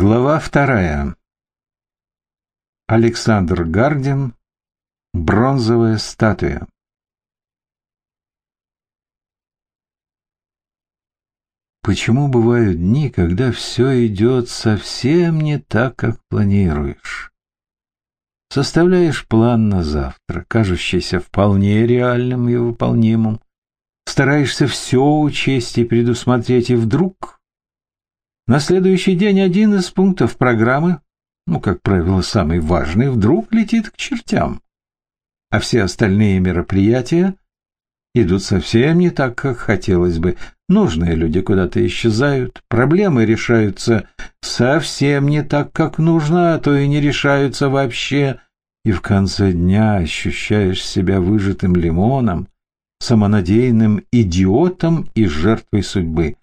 Глава вторая. Александр Гардин. Бронзовая статуя. Почему бывают дни, когда все идет совсем не так, как планируешь? Составляешь план на завтра, кажущийся вполне реальным и выполнимым. Стараешься все учесть и предусмотреть, и вдруг на следующий день один из пунктов программы, ну, как правило, самый важный, вдруг летит к чертям, а все остальные мероприятия идут совсем не так, как хотелось бы. Нужные люди куда-то исчезают, проблемы решаются совсем не так, как нужно, а то и не решаются вообще, и в конце дня ощущаешь себя выжатым лимоном, самонадеянным идиотом и жертвой судьбы.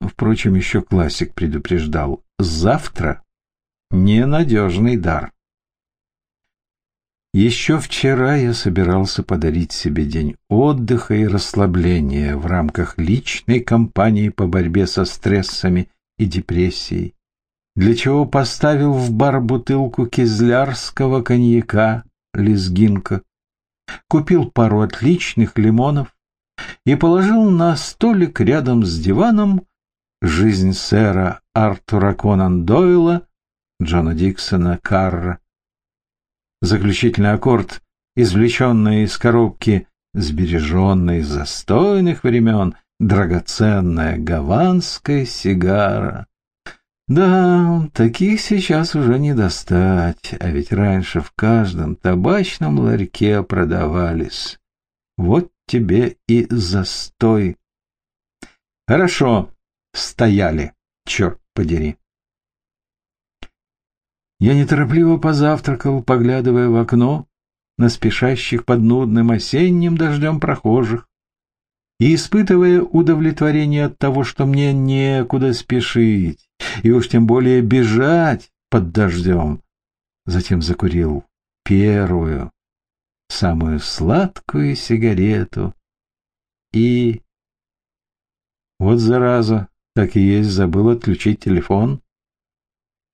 Впрочем, еще классик предупреждал. Завтра ненадежный дар. Еще вчера я собирался подарить себе день отдыха и расслабления в рамках личной кампании по борьбе со стрессами и депрессией, для чего поставил в бар бутылку кизлярского коньяка «Лезгинка», купил пару отличных лимонов и положил на столик рядом с диваном Жизнь сэра Артура Конан Дойла, Джона Диксона Карра. Заключительный аккорд, извлеченный из коробки, сбереженной из застойных времен, драгоценная гаванская сигара. Да, таких сейчас уже не достать, а ведь раньше в каждом табачном ларьке продавались. Вот тебе и застой. Хорошо, стояли, черт подери. Я неторопливо позавтракал, поглядывая в окно на спешащих под нудным осенним дождем прохожих и испытывая удовлетворение от того, что мне некуда спешить, и уж тем более бежать под дождем. Затем закурил первую, самую сладкую сигарету и... Вот зараза, так и есть, забыл отключить телефон.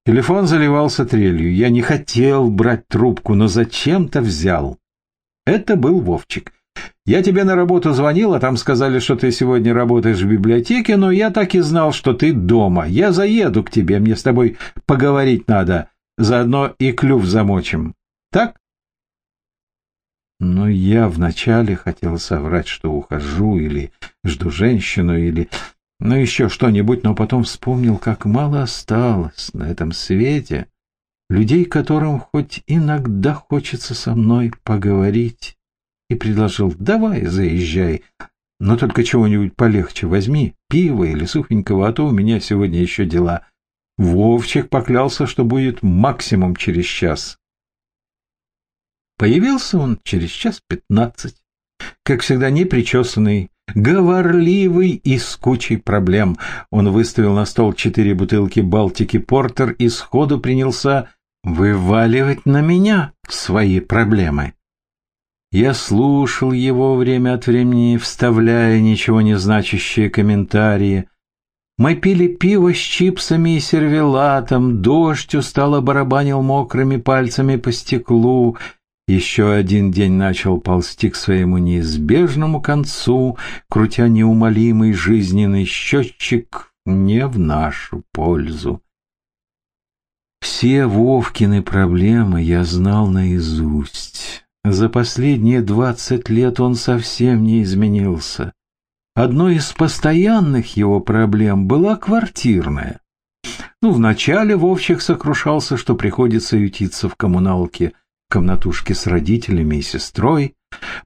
Телефон заливался трелью. Я не хотел брать трубку, но зачем-то взял. Это был Вовчик. Я тебе на работу звонил, а там сказали, что ты сегодня работаешь в библиотеке, но я так и знал, что ты дома. Я заеду к тебе, мне с тобой поговорить надо. Заодно и клюв замочим. Так? Но я вначале хотел соврать, что ухожу, или жду женщину, или ну еще что-нибудь, но потом вспомнил, как мало осталось на этом свете людей, которым хоть иногда хочется со мной поговорить, и предложил «давай, заезжай, но только чего-нибудь полегче возьми, пиво или сухенького, а то у меня сегодня еще дела». Вовчик поклялся, что будет максимум через час. Появился он через час пятнадцать, как всегда непричесанный, говорливый и с кучей проблем. Он выставил на стол четыре бутылки Балтики Портер и сходу принялся вываливать на меня свои проблемы. Я слушал его время от времени, вставляя ничего не значащие комментарии. Мы пили пиво с чипсами и сервелатом, дождь устало барабанил мокрыми пальцами по стеклу, еще один день начал ползти к своему неизбежному концу, крутя неумолимый жизненный счетчик не в нашу пользу. Все Вовкины проблемы я знал наизусть. За последние двадцать лет он совсем не изменился. Одной из постоянных его проблем была квартирная. Ну, вначале Вовчик сокрушался, что приходится ютиться в коммуналке – комнатушке с родителями и сестрой.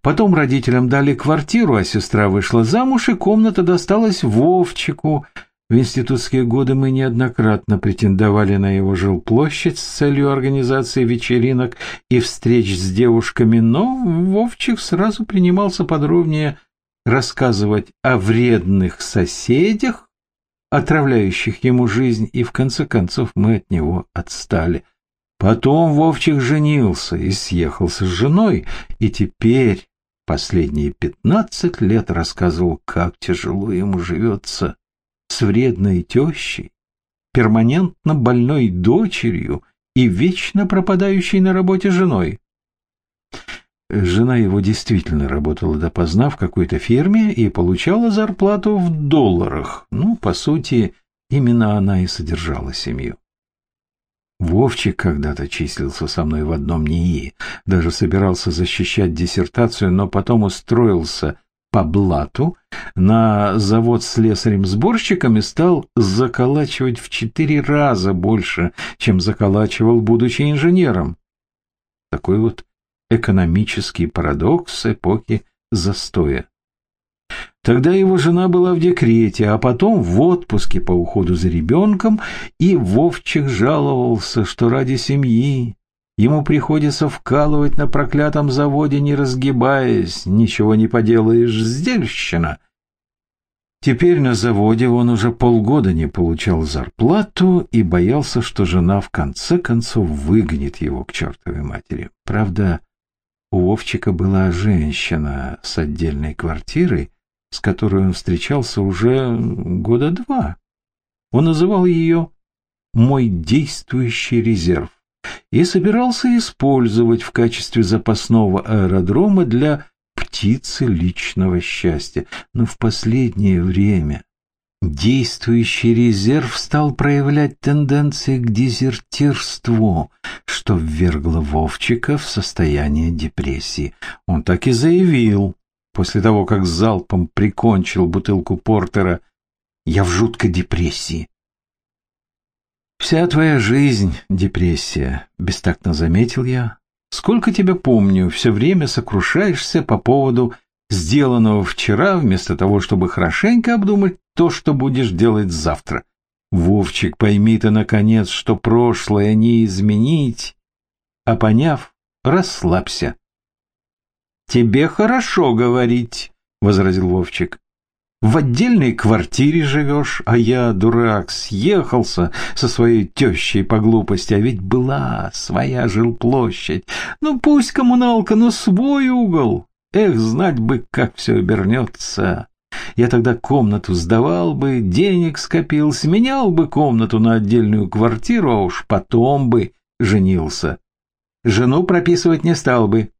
Потом родителям дали квартиру, а сестра вышла замуж, и комната досталась Вовчику. В институтские годы мы неоднократно претендовали на его жилплощадь с целью организации вечеринок и встреч с девушками, но Вовчик сразу принимался подробнее рассказывать о вредных соседях, отравляющих ему жизнь, и в конце концов мы от него отстали. Потом Вовчик женился и съехался с женой, и теперь последние пятнадцать лет рассказывал, как тяжело ему живется с вредной тещей, перманентно больной дочерью и вечно пропадающей на работе женой. Жена его действительно работала допоздна в какой-то фирме и получала зарплату в долларах. Ну, по сути, именно она и содержала семью. Вовчик когда-то числился со мной в одном НИИ, даже собирался защищать диссертацию, но потом устроился по блату на завод с слесарем-сборщиком и стал заколачивать в четыре раза больше, чем заколачивал, будучи инженером. Такой вот экономический парадокс эпохи застоя. Тогда его жена была в декрете, а потом в отпуске по уходу за ребенком, и Вовчик жаловался, что ради семьи ему приходится вкалывать на проклятом заводе, не разгибаясь, ничего не поделаешь, сдельщина. Теперь на заводе он уже полгода не получал зарплату и боялся, что жена в конце концов выгонит его к чертовой матери. Правда, у Вовчика была женщина с отдельной квартирой, с которой он встречался уже года два. Он называл ее «мой действующий резерв» и собирался использовать в качестве запасного аэродрома для птицы личного счастья. Но в последнее время Действующий резерв стал проявлять тенденции к дезертирству, что ввергло Вовчика в состояние депрессии. Он так и заявил, после того, как залпом прикончил бутылку портера, «Я в жуткой депрессии». «Вся твоя жизнь — депрессия», — бестактно заметил я. «Сколько тебя помню, все время сокрушаешься по поводу сделанного вчера, вместо того, чтобы хорошенько обдумать то, что будешь делать завтра. Вовчик, пойми ты, наконец, что прошлое не изменить, а поняв, расслабься. «Тебе хорошо говорить», — возразил Вовчик. «В отдельной квартире живешь, а я, дурак, съехался со своей тещей по глупости, а ведь была своя жилплощадь. Ну, пусть коммуналка, но свой угол. Эх, знать бы, как все обернется. Я тогда комнату сдавал бы, денег скопил, сменял бы комнату на отдельную квартиру, а уж потом бы женился. Жену прописывать не стал бы.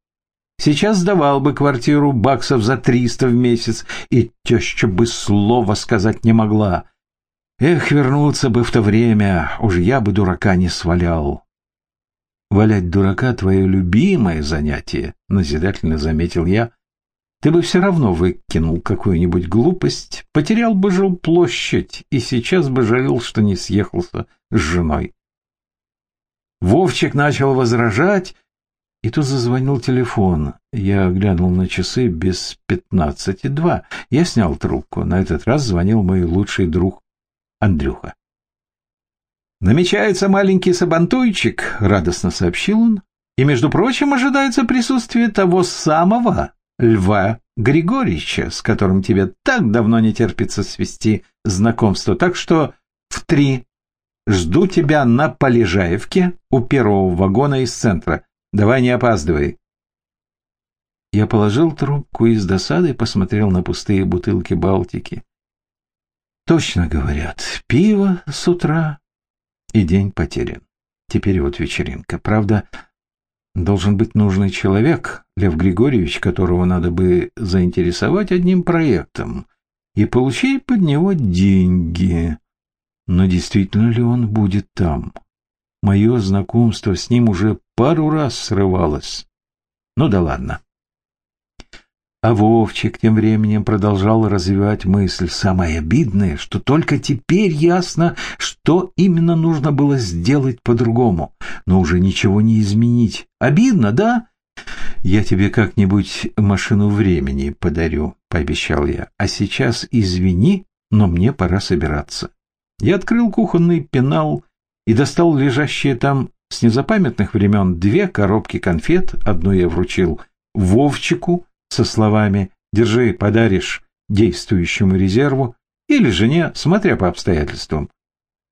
Сейчас сдавал бы квартиру баксов за триста в месяц, и теща бы слова сказать не могла. Эх, вернуться бы в то время, уж я бы дурака не свалял. Валять дурака — твое любимое занятие, — назидательно заметил я. Ты бы все равно выкинул какую-нибудь глупость, потерял бы жилплощадь и сейчас бы жалел, что не съехался с женой. Вовчик начал возражать, и тут зазвонил телефон. Я глянул на часы без пятнадцати два. Я снял трубку. На этот раз звонил мой лучший друг Андрюха. «Намечается маленький сабантуйчик», — радостно сообщил он. «И, между прочим, ожидается присутствие того самого Льва Григорьевича, с которым тебе так давно не терпится свести знакомство. Так что в три жду тебя на Полежаевке у первого вагона из центра. Давай не опаздывай». Я положил трубку и с досадой посмотрел на пустые бутылки Балтики. Точно говорят, пиво с утра и день потерян. Теперь вот вечеринка. Правда, должен быть нужный человек, Лев Григорьевич, которого надо бы заинтересовать одним проектом и получить под него деньги. Но действительно ли он будет там? Мое знакомство с ним уже пару раз срывалось. Ну да ладно. А Вовчик тем временем продолжал развивать мысль. Самое обидное, что только теперь ясно, что именно нужно было сделать по-другому. Но уже ничего не изменить. Обидно, да? Я тебе как-нибудь машину времени подарю, пообещал я. А сейчас извини, но мне пора собираться. Я открыл кухонный пенал и достал лежащие там с незапамятных времен две коробки конфет. Одну я вручил Вовчику, со словами «Держи, подаришь действующему резерву» или жене, смотря по обстоятельствам.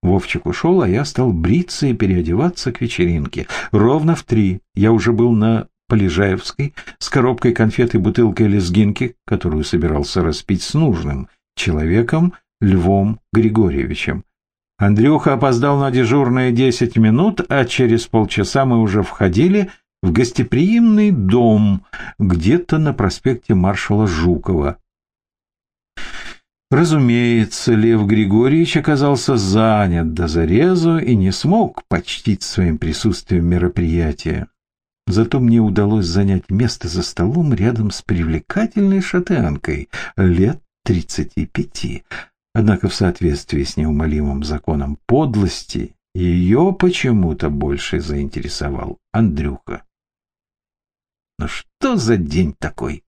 Вовчик ушел, а я стал бриться и переодеваться к вечеринке. Ровно в три я уже был на Полежаевской с коробкой конфет и бутылкой лезгинки, которую собирался распить с нужным человеком Львом Григорьевичем. Андрюха опоздал на дежурные десять минут, а через полчаса мы уже входили в гостеприимный дом где-то на проспекте маршала Жукова. Разумеется, Лев Григорьевич оказался занят до зарезу и не смог почтить своим присутствием мероприятие. Зато мне удалось занять место за столом рядом с привлекательной шатенкой лет тридцати пяти. Однако в соответствии с неумолимым законом подлости ее почему-то больше заинтересовал Андрюха. Ну что за день такой?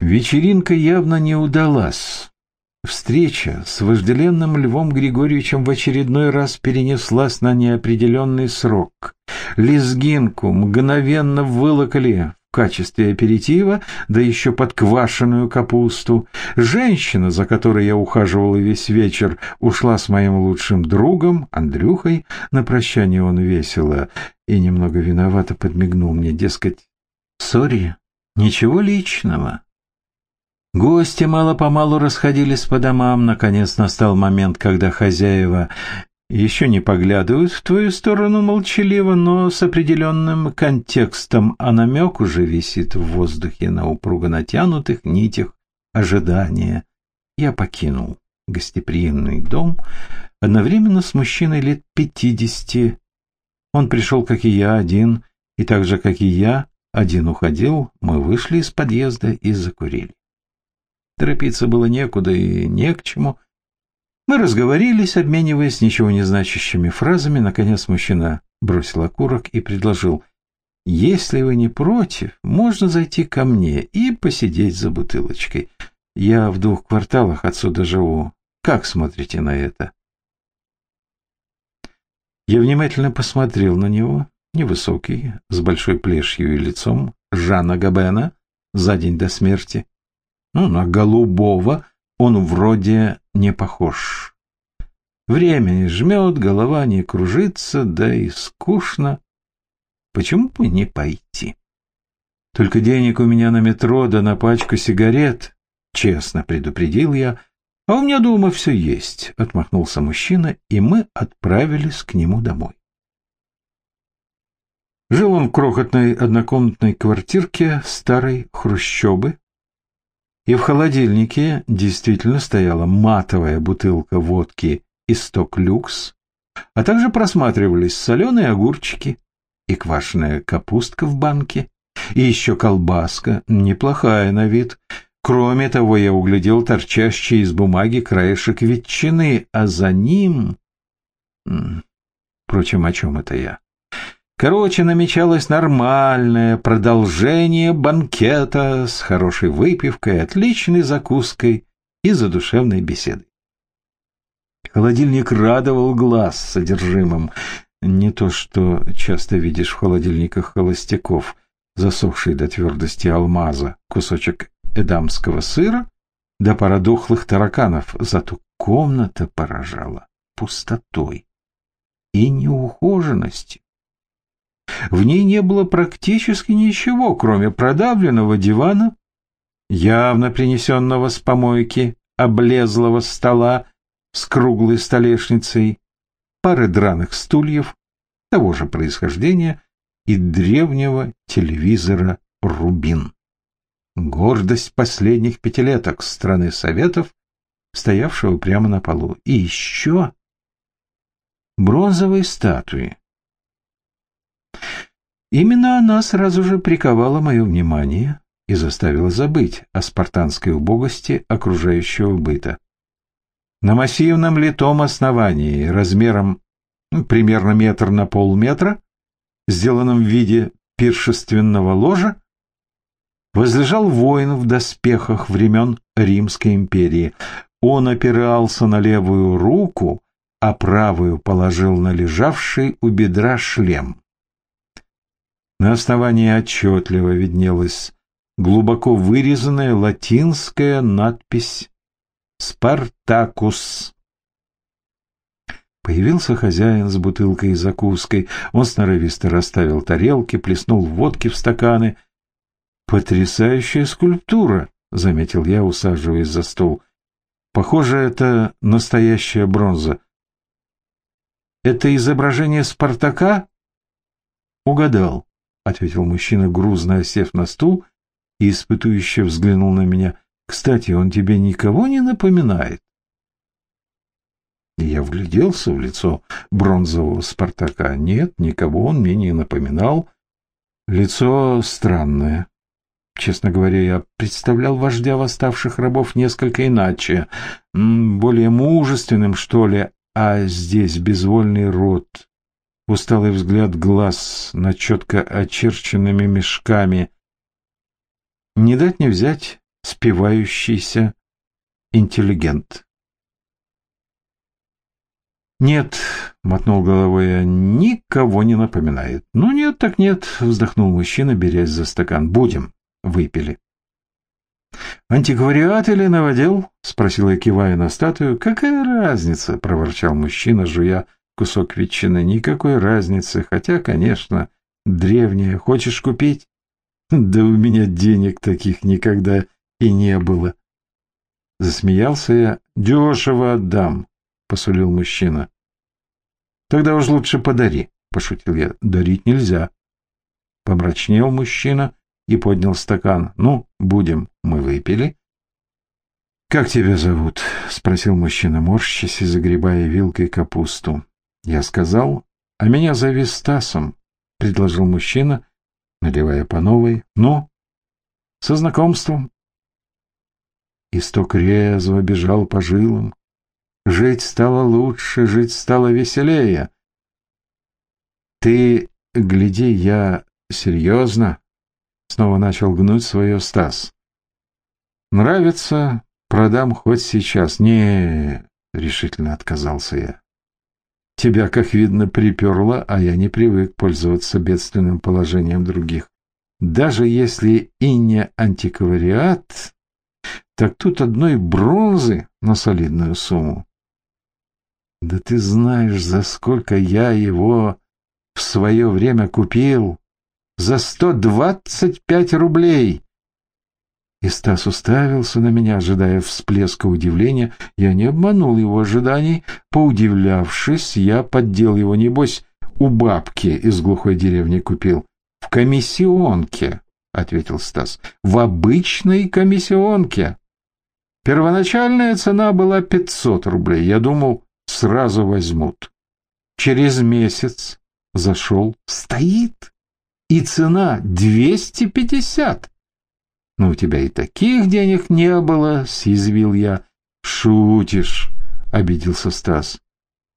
Вечеринка явно не удалась. Встреча с вожделенным Львом Григорьевичем в очередной раз перенеслась на неопределенный срок. Лезгинку мгновенно вылокали качестве аперитива, да еще подквашенную капусту. Женщина, за которой я ухаживал весь вечер, ушла с моим лучшим другом, Андрюхой. На прощание он весело и немного виновато подмигнул мне, дескать, «Сори, ничего личного». Гости мало-помалу расходились по домам. Наконец настал момент, когда хозяева еще не поглядывают в твою сторону молчаливо, но с определенным контекстом, а намек уже висит в воздухе на упруго натянутых нитях ожидания. Я покинул гостеприимный дом одновременно с мужчиной лет пятидесяти. Он пришел, как и я, один, и так же, как и я, один уходил, мы вышли из подъезда и закурили. Торопиться было некуда и не к чему. Мы разговорились, обмениваясь ничего не значащими фразами. Наконец мужчина бросил окурок и предложил, «Если вы не против, можно зайти ко мне и посидеть за бутылочкой. Я в двух кварталах отсюда живу. Как смотрите на это?» Я внимательно посмотрел на него, невысокий, с большой плешью и лицом, Жана Габена, за день до смерти. Ну, на голубого он вроде не похож. Время не жмет, голова не кружится, да и скучно. Почему бы не пойти? Только денег у меня на метро да на пачку сигарет, честно предупредил я. А у меня дома все есть, отмахнулся мужчина, и мы отправились к нему домой. Жил он в крохотной однокомнатной квартирке старой хрущобы, и в холодильнике действительно стояла матовая бутылка водки «Исток люкс», а также просматривались соленые огурчики и квашеная капустка в банке, и еще колбаска, неплохая на вид. Кроме того, я углядел торчащий из бумаги краешек ветчины, а за ним... Впрочем, о чем это я? Короче, намечалось нормальное продолжение банкета с хорошей выпивкой, отличной закуской и задушевной беседой. Холодильник радовал глаз содержимым. Не то, что часто видишь в холодильниках холостяков, засохший до твердости алмаза, кусочек эдамского сыра, да пара дохлых тараканов, зато комната поражала пустотой и неухоженностью. В ней не было практически ничего, кроме продавленного дивана, явно принесенного с помойки, облезлого стола с круглой столешницей, пары драных стульев того же происхождения и древнего телевизора «Рубин». Гордость последних пятилеток страны Советов, стоявшего прямо на полу. И еще бронзовые статуи, Именно она сразу же приковала мое внимание и заставила забыть о спартанской убогости окружающего быта. На массивном литом основании размером ну, примерно метр на полметра, сделанном в виде пиршественного ложа, возлежал воин в доспехах времен Римской империи. Он опирался на левую руку, а правую положил на лежавший у бедра шлем. На основании отчетливо виднелась глубоко вырезанная латинская надпись «Спартакус». Появился хозяин с бутылкой и закуской. Он сноровисто расставил тарелки, плеснул водки в стаканы. «Потрясающая скульптура!» — заметил я, усаживаясь за стол. Похоже, это настоящая бронза. Это изображение Спартака? Угадал, ответил мужчина, грузно осев на стул и испытующе взглянул на меня. Кстати, он тебе никого не напоминает? Я вгляделся в лицо бронзового Спартака. Нет, никого он мне не напоминал. Лицо странное. Честно говоря, я представлял вождя восставших рабов несколько иначе, более мужественным, что ли, а здесь безвольный рот, усталый взгляд глаз над четко очерченными мешками. Не дать не взять спивающийся интеллигент. «Нет», — мотнул головой я, — «никого не напоминает». «Ну нет, так нет», — вздохнул мужчина, берясь за стакан. «Будем». Выпили. «Антиквариат или новодел?» — спросил я, кивая на статую. «Какая разница?» — проворчал мужчина, жуя кусок ветчины. «Никакой разницы, хотя, конечно, древняя. Хочешь купить?» «Да у меня денег таких никогда и не было». Засмеялся я. «Дешево отдам», — посулил мужчина. «Тогда уж лучше подари», — пошутил я. «Дарить нельзя». Помрачнел мужчина и поднял стакан. «Ну, будем». Мы выпили. «Как тебя зовут?» — спросил мужчина, морщась и загребая вилкой капусту. Я сказал, «А меня зови Стасом», — предложил мужчина, наливая по новой. «Ну, со знакомством». Исток резво бежал по жилам. Жить стало лучше, жить стало веселее. «Ты, гляди, я серьезно?» Снова начал гнуть свое Стас. «Нравится, продам хоть сейчас». «Не...» — решительно отказался я. «Тебя, как видно, приперло, а я не привык пользоваться бедственным положением других. Даже если и не антиквариат, так тут одной бронзы на солидную сумму. Да ты знаешь, за сколько я его в свое время купил за сто двадцать пять рублей. И Стас уставился на меня, ожидая всплеска удивления. Я не обманул его ожиданий. Поудивлявшись, я поддел его, небось, у бабки из глухой деревни купил. — В комиссионке, — ответил Стас. — В обычной комиссионке. Первоначальная цена была пятьсот рублей. Я думал, сразу возьмут. Через месяц зашел. Стоит и цена 250. «Ну, у тебя и таких денег не было, съязвил я. Шутишь, обиделся Стас.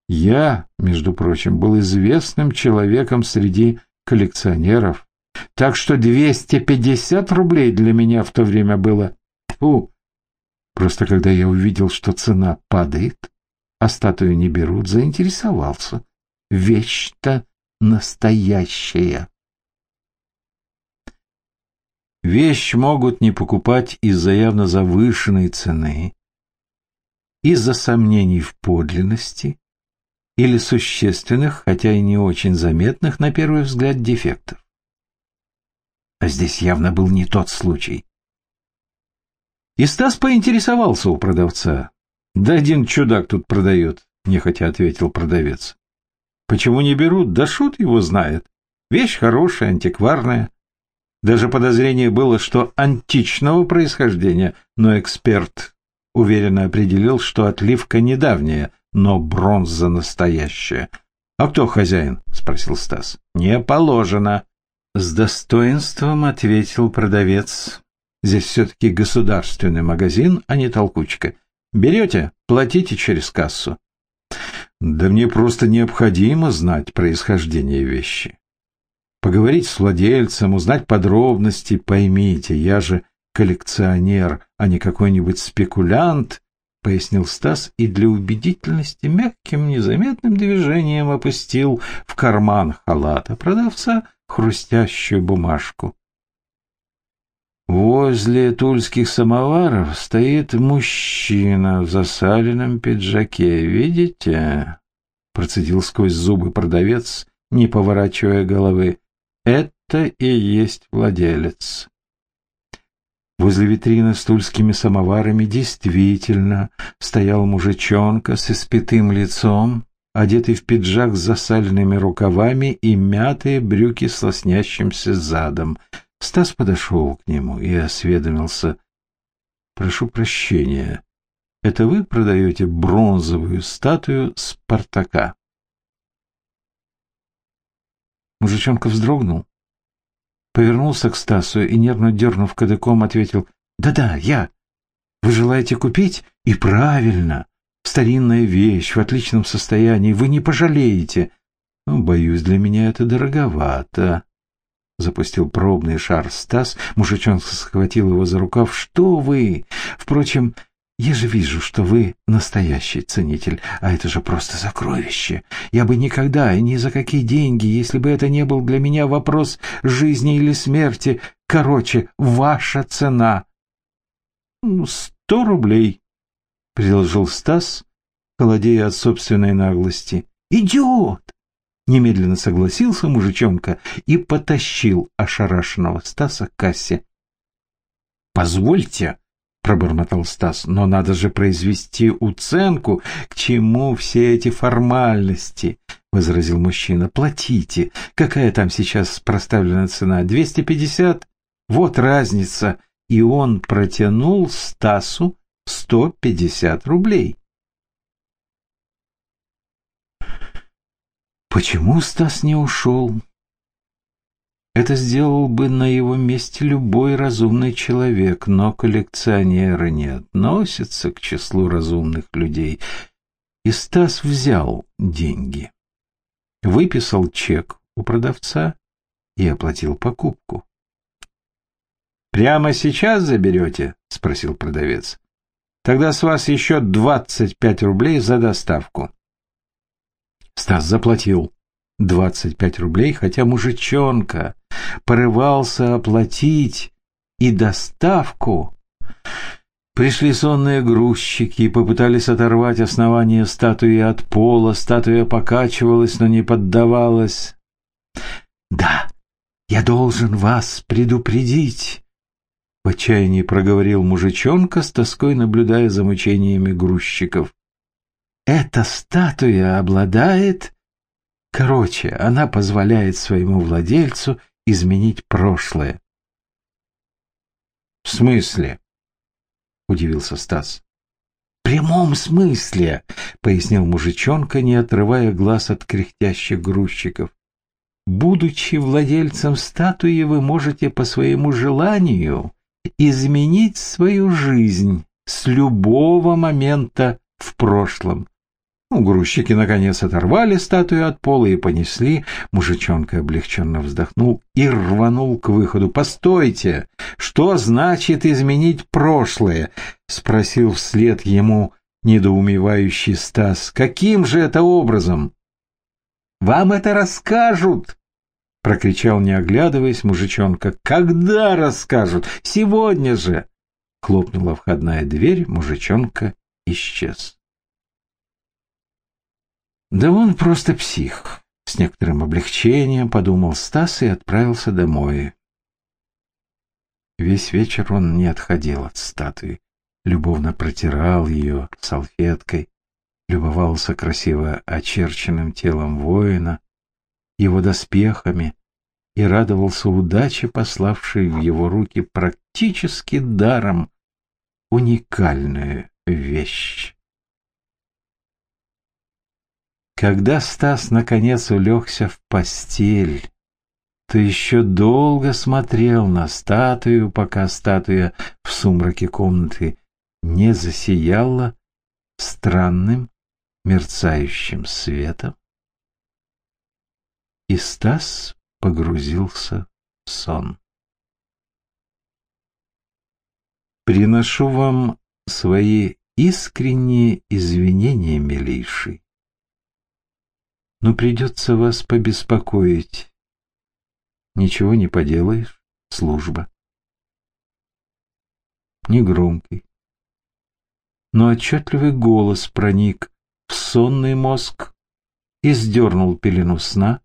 Я, между прочим, был известным человеком среди коллекционеров. Так что 250 рублей для меня в то время было... Фу! Просто когда я увидел, что цена падает, а статую не берут, заинтересовался. Вещь-то настоящая. Вещь могут не покупать из-за явно завышенной цены, из-за сомнений в подлинности или существенных, хотя и не очень заметных на первый взгляд дефектов. А здесь явно был не тот случай. И Стас поинтересовался у продавца. «Да один чудак тут продает», — нехотя ответил продавец. «Почему не берут? Да шут его знает. Вещь хорошая, антикварная. Даже подозрение было, что античного происхождения, но эксперт уверенно определил, что отливка недавняя, но бронза настоящая. «А кто хозяин?» — спросил Стас. «Не положено». С достоинством ответил продавец. «Здесь все-таки государственный магазин, а не толкучка. Берете, платите через кассу». «Да мне просто необходимо знать происхождение вещи поговорить с владельцем, узнать подробности. Поймите, я же коллекционер, а не какой-нибудь спекулянт, — пояснил Стас и для убедительности мягким незаметным движением опустил в карман халата продавца хрустящую бумажку. Возле тульских самоваров стоит мужчина в засаленном пиджаке. Видите? Процедил сквозь зубы продавец, не поворачивая головы. Это и есть владелец. Возле витрины с тульскими самоварами действительно стоял мужичонка с испятым лицом, одетый в пиджак с засаленными рукавами и мятые брюки с лоснящимся задом. Стас подошел к нему и осведомился. «Прошу прощения, это вы продаете бронзовую статую Спартака?» Мужичонка вздрогнул, повернулся к Стасу и, нервно дернув кадыком, ответил «Да-да, я. Вы желаете купить? И правильно. Старинная вещь, в отличном состоянии. Вы не пожалеете. Ну, боюсь, для меня это дороговато». Запустил пробный шар Стас. Мужичонка схватил его за рукав. «Что вы? Впрочем, я же вижу, что вы настоящий ценитель, а это же просто сокровище. Я бы никогда и ни за какие деньги, если бы это не был для меня вопрос жизни или смерти. Короче, ваша цена. «Ну, сто рублей, — предложил Стас, холодея от собственной наглости. Идиот! Немедленно согласился мужичонка и потащил ошарашенного Стаса к кассе. «Позвольте», пробормотал Стас. Но надо же произвести уценку. К чему все эти формальности? возразил мужчина. Платите. Какая там сейчас проставлена цена? Двести пятьдесят? Вот разница. И он протянул Стасу сто пятьдесят рублей. Почему Стас не ушел? Это сделал бы на его месте любой разумный человек, но коллекционеры не относятся к числу разумных людей. И Стас взял деньги, выписал чек у продавца и оплатил покупку. «Прямо сейчас заберете?» — спросил продавец. «Тогда с вас еще двадцать пять рублей за доставку». Стас заплатил двадцать пять рублей, хотя мужичонка порывался оплатить и доставку. Пришли сонные грузчики и попытались оторвать основание статуи от пола. Статуя покачивалась, но не поддавалась. «Да, я должен вас предупредить», — в отчаянии проговорил мужичонка, с тоской наблюдая за мучениями грузчиков. «Эта статуя обладает...» Короче, она позволяет своему владельцу изменить прошлое. — В смысле? — удивился Стас. — В прямом смысле, — пояснил мужичонка, не отрывая глаз от кряхтящих грузчиков. — Будучи владельцем статуи, вы можете по своему желанию изменить свою жизнь с любого момента в прошлом. Ну, грузчики, наконец, оторвали статую от пола и понесли. Мужичонка облегченно вздохнул и рванул к выходу. «Постойте! Что значит изменить прошлое?» — спросил вслед ему недоумевающий Стас. «Каким же это образом?» «Вам это расскажут!» — прокричал, не оглядываясь, мужичонка. «Когда расскажут? Сегодня же!» Хлопнула входная дверь, мужичонка исчез. Да он просто псих. С некоторым облегчением подумал Стас и отправился домой. Весь вечер он не отходил от статуи, любовно протирал ее салфеткой, любовался красиво очерченным телом воина, его доспехами и радовался удаче, пославшей в его руки практически даром уникальную вещь. Когда Стас наконец улегся в постель, то еще долго смотрел на статую, пока статуя в сумраке комнаты не засияла странным мерцающим светом. И Стас погрузился в сон. Приношу вам свои искренние извинения, милейший но придется вас побеспокоить. Ничего не поделаешь, служба. Негромкий, но отчетливый голос проник в сонный мозг и сдернул пелену сна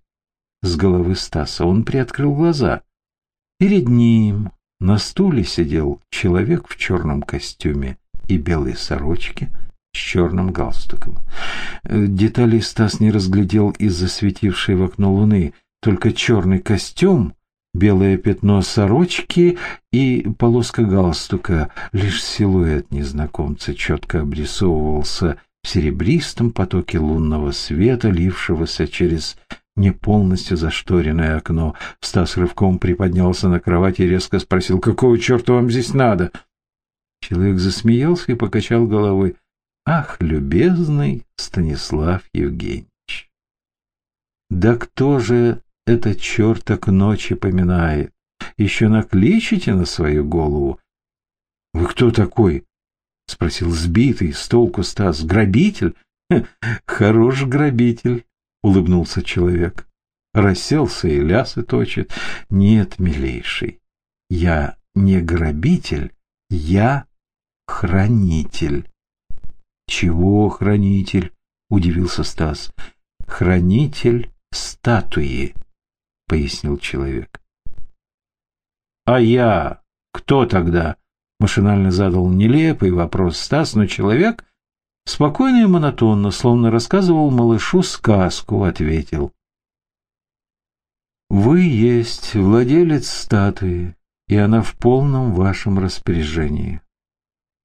с головы Стаса. Он приоткрыл глаза. Перед ним На стуле сидел человек в черном костюме и белой сорочке с черным галстуком. Э, деталей Стас не разглядел из-за светившей в окно луны, только черный костюм, белое пятно сорочки и полоска галстука. Лишь силуэт незнакомца четко обрисовывался в серебристом потоке лунного света, лившегося через не полностью зашторенное окно. Стас рывком приподнялся на кровати и резко спросил, «Какого черта вам здесь надо?» Человек засмеялся и покачал головой. «Ах, любезный Станислав Евгеньевич! Да кто же это черта к ночи поминает? Еще накличите на свою голову?» «Вы кто такой?» — спросил сбитый с толку Стас. «Грабитель?» «Хорош грабитель», — улыбнулся человек. Расселся и лясы точит. «Нет, милейший, я не грабитель, я хранитель». «Чего хранитель?» — удивился Стас. «Хранитель статуи», — пояснил человек. «А я кто тогда?» — машинально задал нелепый вопрос Стас, но человек спокойно и монотонно, словно рассказывал малышу сказку, ответил. «Вы есть владелец статуи, и она в полном вашем распоряжении.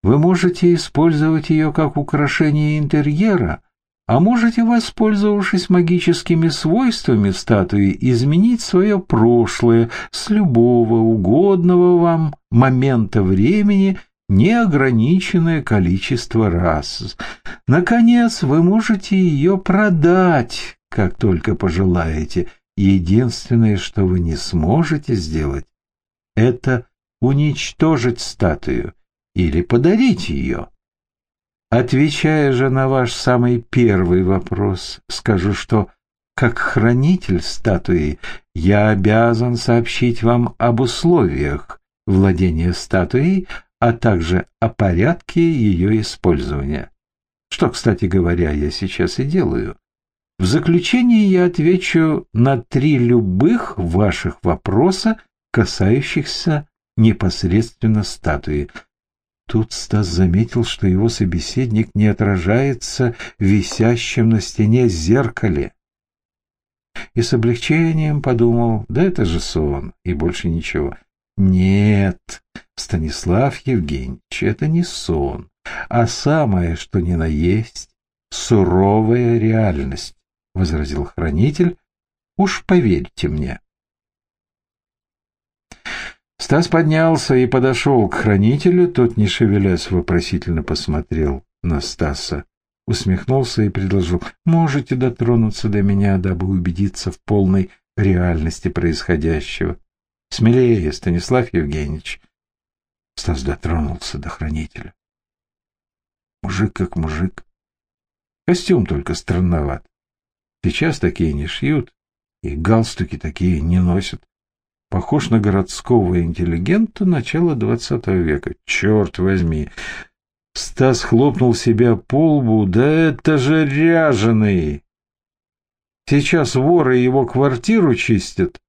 Вы можете использовать ее как украшение интерьера, а можете, воспользовавшись магическими свойствами статуи, изменить свое прошлое с любого угодного вам момента времени неограниченное количество раз. Наконец, вы можете ее продать, как только пожелаете. Единственное, что вы не сможете сделать, это уничтожить статую или подарить ее. Отвечая же на ваш самый первый вопрос, скажу, что как хранитель статуи я обязан сообщить вам об условиях владения статуей, а также о порядке ее использования. Что, кстати говоря, я сейчас и делаю. В заключение я отвечу на три любых ваших вопроса, касающихся непосредственно статуи. Тут Стас заметил, что его собеседник не отражается в висящем на стене зеркале. И с облегчением подумал, да это же сон, и больше ничего. Нет, Станислав Евгеньевич, это не сон, а самое, что ни на есть, суровая реальность, — возразил хранитель. Уж поверьте мне. Стас поднялся и подошел к хранителю, тот, не шевелясь, вопросительно посмотрел на Стаса, усмехнулся и предложил, «Можете дотронуться до меня, дабы убедиться в полной реальности происходящего. Смелее, Станислав Евгеньевич!» Стас дотронулся до хранителя. Мужик как мужик. Костюм только странноват. Сейчас такие не шьют, и галстуки такие не носят похож на городского интеллигента начала двадцатого века. Черт возьми! Стас хлопнул себя по лбу. Да это же ряженый! Сейчас воры его квартиру чистят,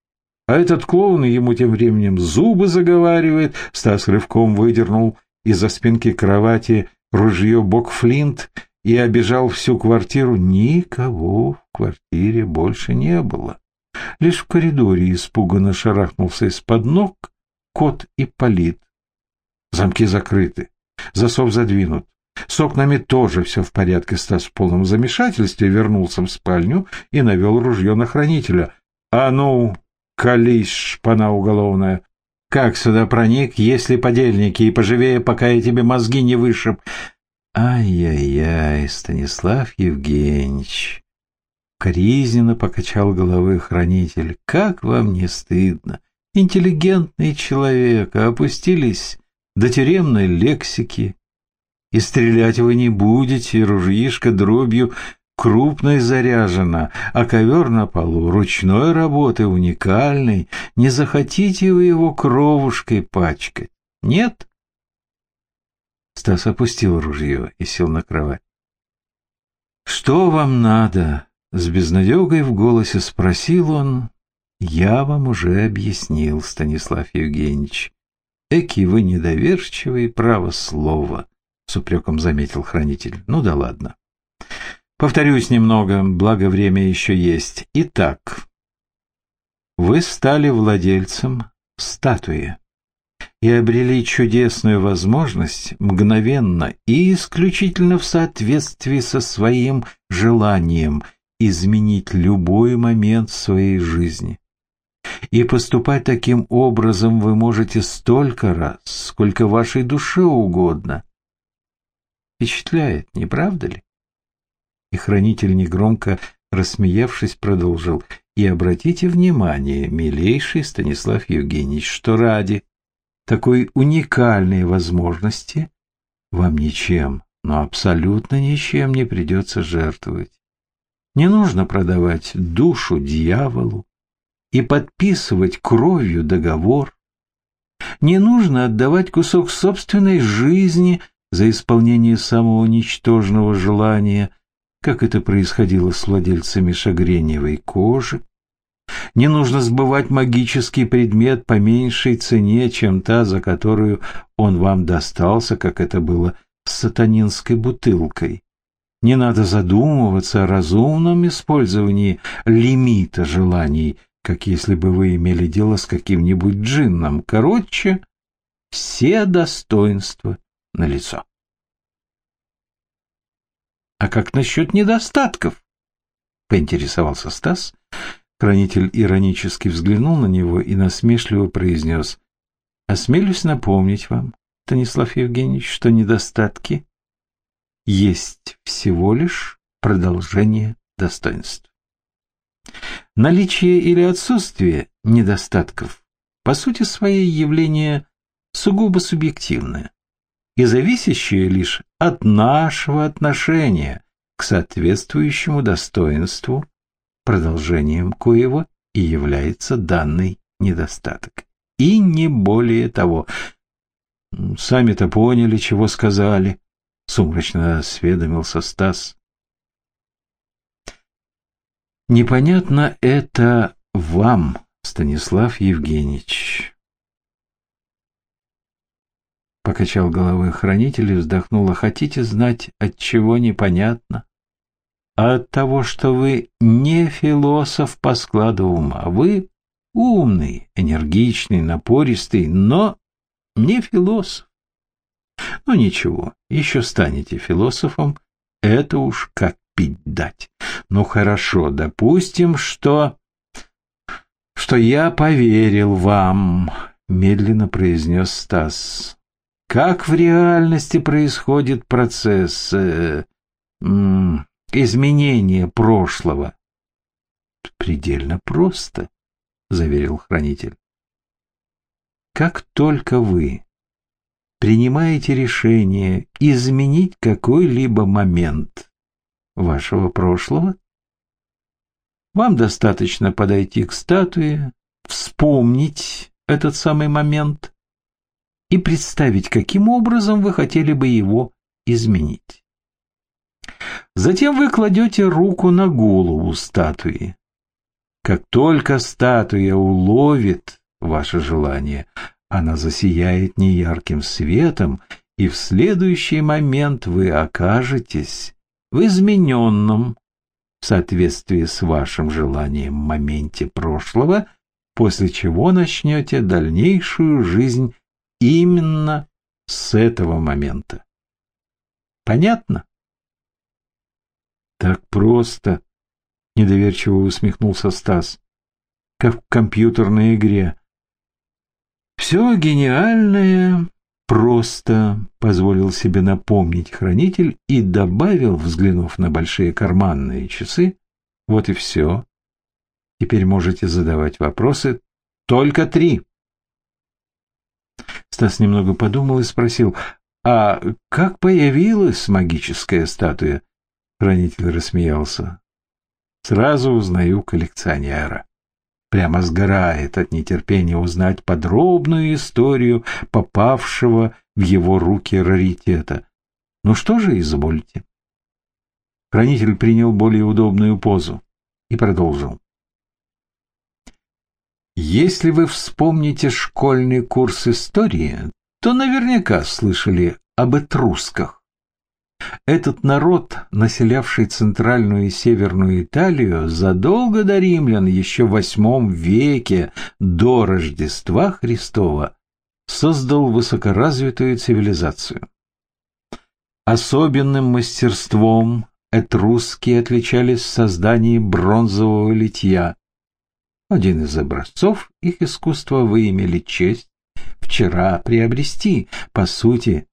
а этот клоун ему тем временем зубы заговаривает. Стас рывком выдернул из-за спинки кровати ружье бокфлинт и обежал всю квартиру. Никого в квартире больше не было. Лишь в коридоре испуганно шарахнулся из-под ног кот и полит. Замки закрыты, засов задвинут. С окнами тоже все в порядке. Стас в полном замешательстве вернулся в спальню и навел ружье на хранителя. «А ну, колись, шпана уголовная! Как сюда проник, если подельники, и поживее, пока я тебе мозги не вышиб!» «Ай-яй-яй, Станислав Евгеньевич!» Коризненно покачал головой хранитель. «Как вам не стыдно? Интеллигентный человек, а опустились до тюремной лексики. И стрелять вы не будете, ружьишка дробью крупной заряжена, а ковер на полу ручной работы, уникальный. Не захотите вы его кровушкой пачкать? Нет?» Стас опустил ружье и сел на кровать. «Что вам надо?» С безнадегой в голосе спросил он. «Я вам уже объяснил, Станислав Евгеньевич. Эки вы недоверчивый, право слово, — с упреком заметил хранитель. Ну да ладно. Повторюсь немного, благо время еще есть. Итак, вы стали владельцем статуи и обрели чудесную возможность мгновенно и исключительно в соответствии со своим желанием изменить любой момент своей жизни. И поступать таким образом вы можете столько раз, сколько вашей душе угодно. Впечатляет, не правда ли? И хранитель негромко рассмеявшись, продолжил. И обратите внимание, милейший Станислав Евгеньевич, что ради такой уникальной возможности вам ничем, но абсолютно ничем не придется жертвовать. Не нужно продавать душу дьяволу и подписывать кровью договор. Не нужно отдавать кусок собственной жизни за исполнение самого ничтожного желания – как это происходило с владельцами шагреневой кожи. Не нужно сбывать магический предмет по меньшей цене, чем та, за которую он вам достался, как это было с сатанинской бутылкой. Не надо задумываться о разумном использовании лимита желаний, как если бы вы имели дело с каким-нибудь джинном. Короче, все достоинства налицо. А как насчет недостатков? Поинтересовался Стас. Хранитель иронически взглянул на него и насмешливо произнес. Осмелюсь напомнить вам, Станислав Евгеньевич, что недостатки есть всего лишь продолжение достоинств. Наличие или отсутствие недостатков по сути своей явление сугубо субъективное и зависящее лишь от нашего отношения к соответствующему достоинству, продолжением коего и является данный недостаток. И не более того. Сами-то поняли, чего сказали, сумрачно осведомился Стас. Непонятно это вам, Станислав Евгеньевич. Покачал головой хранитель и вздохнул. А хотите знать, от чего непонятно? От того, что вы не философ по складу ума. Вы умный, энергичный, напористый, но не философ. Ну ничего, еще станете философом, это уж как пить дать. Ну хорошо, допустим, что... что я поверил вам, медленно произнес Стас. Как в реальности происходит процесс э, изменения прошлого? Предельно просто, заверил хранитель. Как только вы принимаете решение изменить какой-либо момент вашего прошлого, вам достаточно подойти к статуе, вспомнить этот самый момент и представить, каким образом вы хотели бы его изменить. Затем вы кладете руку на голову статуи. Как только статуя уловит ваше желание, она засияет неярким светом, и в следующий момент вы окажетесь в измененном, в соответствии с вашим желанием моменте прошлого, после чего начнете дальнейшую жизнь именно с этого момента. Понятно? Так просто, недоверчиво усмехнулся Стас, как в компьютерной игре. Все гениальное просто, позволил себе напомнить хранитель и добавил, взглянув на большие карманные часы, вот и все. Теперь можете задавать вопросы. Только три. Стас немного подумал и спросил, «А как появилась магическая статуя?» Хранитель рассмеялся. «Сразу узнаю коллекционера. Прямо сгорает от нетерпения узнать подробную историю попавшего в его руки раритета. Ну что же, извольте». Хранитель принял более удобную позу и продолжил. Если вы вспомните школьный курс истории, то наверняка слышали об этрусках. Этот народ, населявший центральную и северную Италию, задолго до римлян, еще в VIII веке до Рождества Христова, создал высокоразвитую цивилизацию. Особенным мастерством этруски отличались в создании бронзового литья. Один из образцов их искусства вы имели честь вчера приобрести. По сути,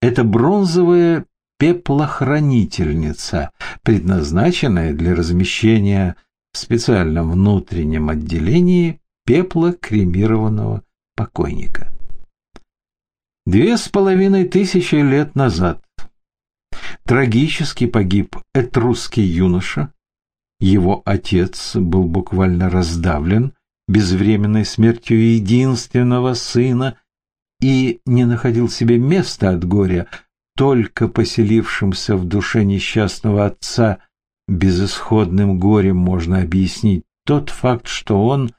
это бронзовая пеплохранительница, предназначенная для размещения в специальном внутреннем отделении пепла кремированного покойника. Две с половиной тысячи лет назад трагически погиб этрусский юноша. Его отец был буквально раздавлен безвременной смертью единственного сына и не находил себе места от горя, только поселившимся в душе несчастного отца безысходным горем можно объяснить тот факт, что он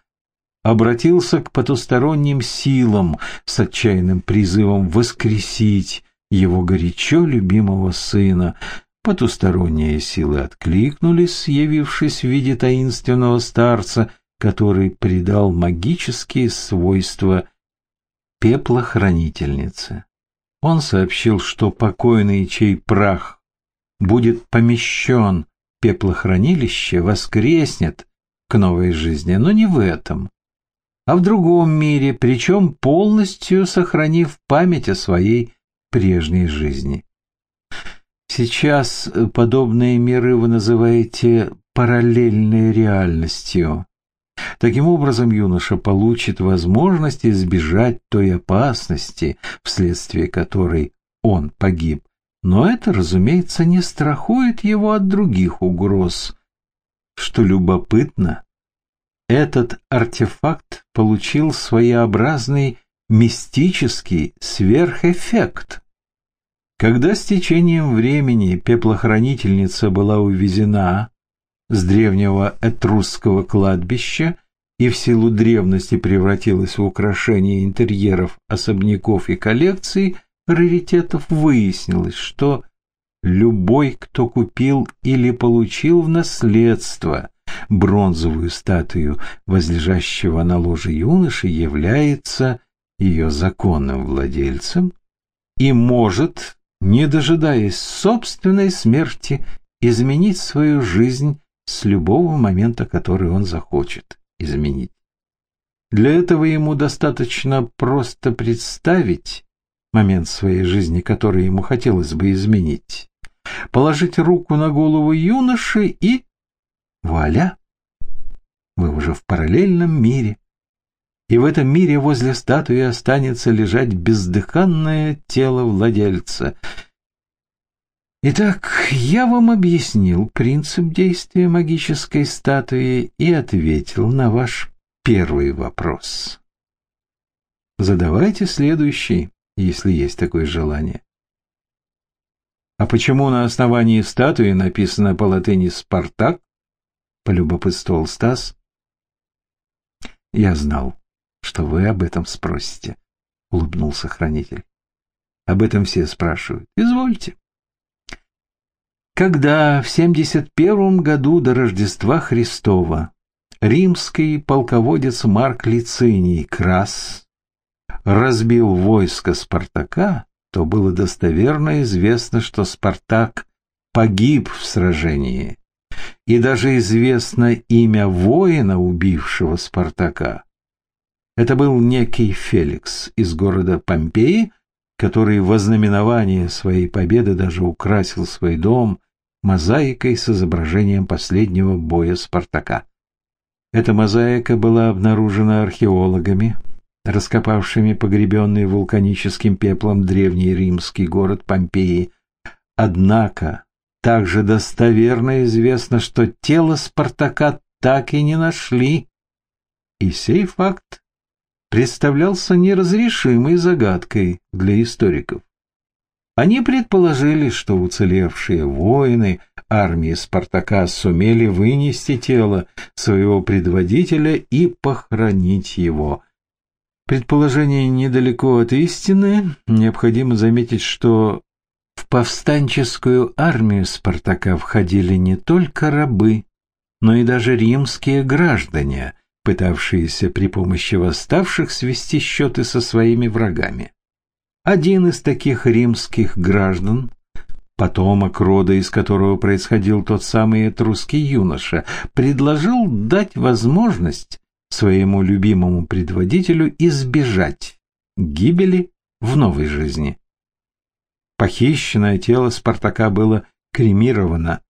обратился к потусторонним силам с отчаянным призывом воскресить его горячо любимого сына. Потусторонние силы откликнулись, явившись в виде таинственного старца, который придал магические свойства пеплохранительнице. Он сообщил, что покойный, чей прах будет помещен в пеплохранилище, воскреснет к новой жизни, но не в этом, а в другом мире, причем полностью сохранив память о своей прежней жизни. Сейчас подобные миры вы называете параллельной реальностью. Таким образом, юноша получит возможность избежать той опасности, вследствие которой он погиб. Но это, разумеется, не страхует его от других угроз. Что любопытно, этот артефакт получил своеобразный мистический сверхэффект. Когда с течением времени пеплохранительница была увезена с древнего этрусского кладбища и в силу древности превратилась в украшение интерьеров особняков и коллекций раритетов, выяснилось, что любой, кто купил или получил в наследство бронзовую статую возлежащего на ложе юноши, является ее законным владельцем и может, не дожидаясь собственной смерти, изменить свою жизнь с любого момента, который он захочет изменить. Для этого ему достаточно просто представить момент своей жизни, который ему хотелось бы изменить, положить руку на голову юноши и... Вуаля! Вы уже в параллельном мире. И в этом мире возле статуи останется лежать бездыханное тело владельца — Итак, я вам объяснил принцип действия магической статуи и ответил на ваш первый вопрос. Задавайте следующий, если есть такое желание. А почему на основании статуи написано по латыни «Спартак»? Полюбопытствовал Стас. Я знал, что вы об этом спросите, улыбнулся хранитель. Об этом все спрашивают. Извольте. Когда в 71 году до Рождества Христова римский полководец Марк Лициний Крас разбил войско Спартака, то было достоверно известно, что Спартак погиб в сражении, и даже известно имя воина, убившего Спартака. Это был некий Феликс из города Помпеи, который в ознаменование своей победы даже украсил свой дом мозаикой с изображением последнего боя Спартака. Эта мозаика была обнаружена археологами, раскопавшими погребенный вулканическим пеплом древний римский город Помпеи. Однако также достоверно известно, что тело Спартака так и не нашли, и сей факт представлялся неразрешимой загадкой для историков. Они предположили, что уцелевшие воины армии Спартака сумели вынести тело своего предводителя и похоронить его. Предположение недалеко от истины. Необходимо заметить, что в повстанческую армию Спартака входили не только рабы, но и даже римские граждане, пытавшиеся при помощи восставших свести счеты со своими врагами. Один из таких римских граждан, потомок рода, из которого происходил тот самый этрусский юноша, предложил дать возможность своему любимому предводителю избежать гибели в новой жизни. Похищенное тело Спартака было кремировано.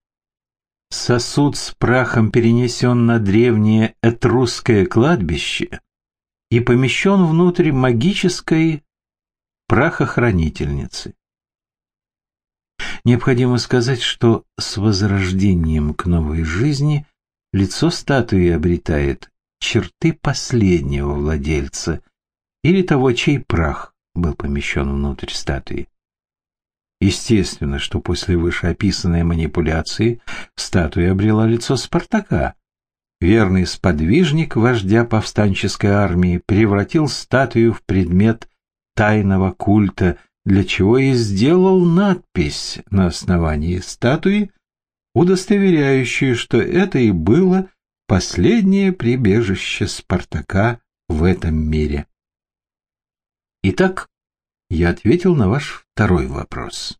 Сосуд с прахом перенесен на древнее этрусское кладбище и помещен внутрь магической прахохранительницы. Необходимо сказать, что с возрождением к новой жизни лицо статуи обретает черты последнего владельца или того, чей прах был помещен внутрь статуи. Естественно, что после вышеописанной манипуляции статуя обрела лицо Спартака. Верный сподвижник вождя повстанческой армии превратил статую в предмет тайного культа, для чего и сделал надпись на основании статуи, удостоверяющую, что это и было последнее прибежище Спартака в этом мире. Итак, я ответил на ваш второй вопрос.